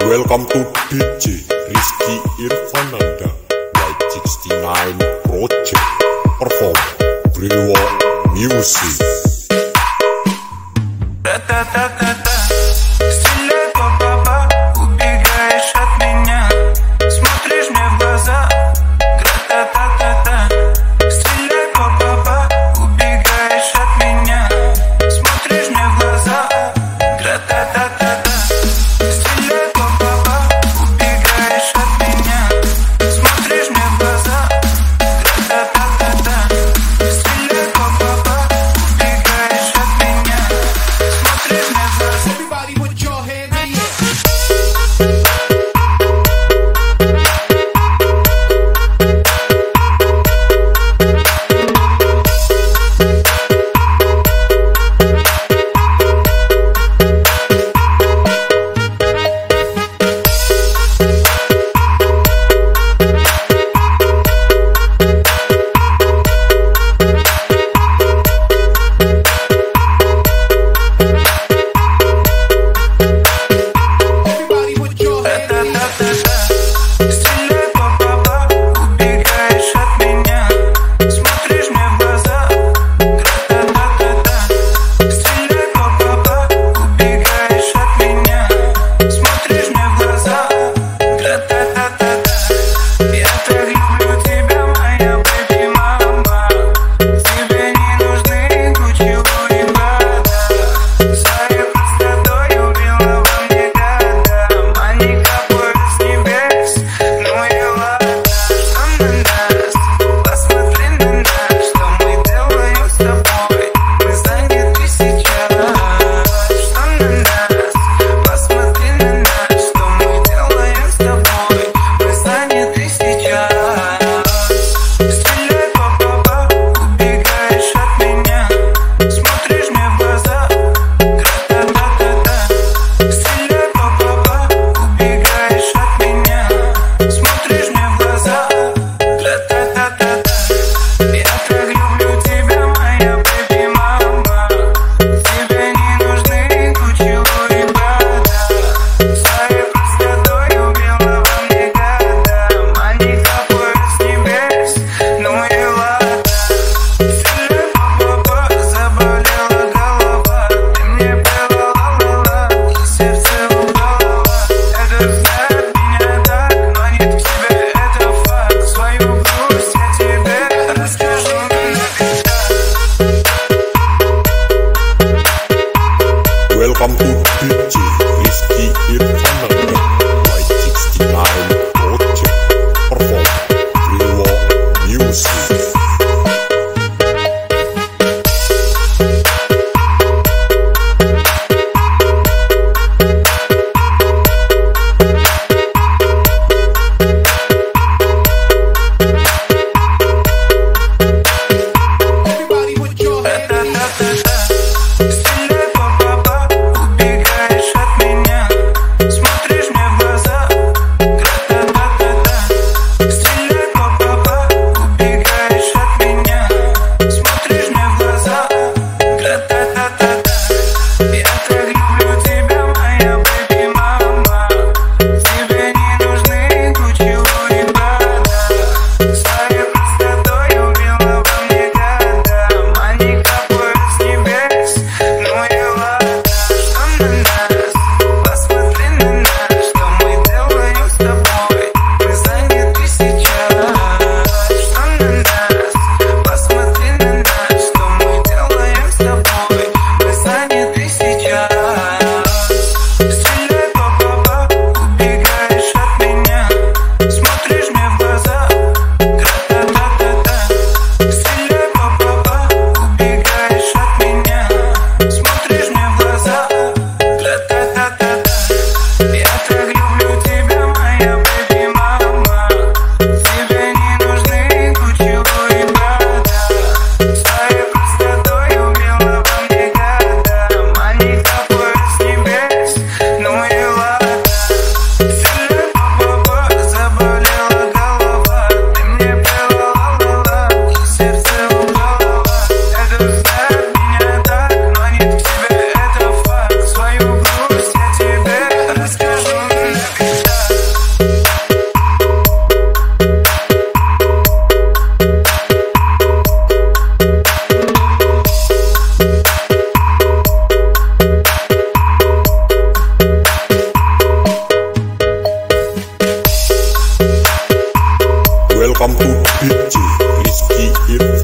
Welcome to DJ Rizky Irfananda by 69 Project Perform Brewa Music. Welcome